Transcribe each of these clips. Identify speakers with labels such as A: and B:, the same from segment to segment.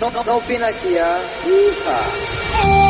A: 都都都都憋在一啊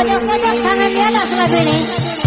B: 我
A: 就活着，他们 sangat.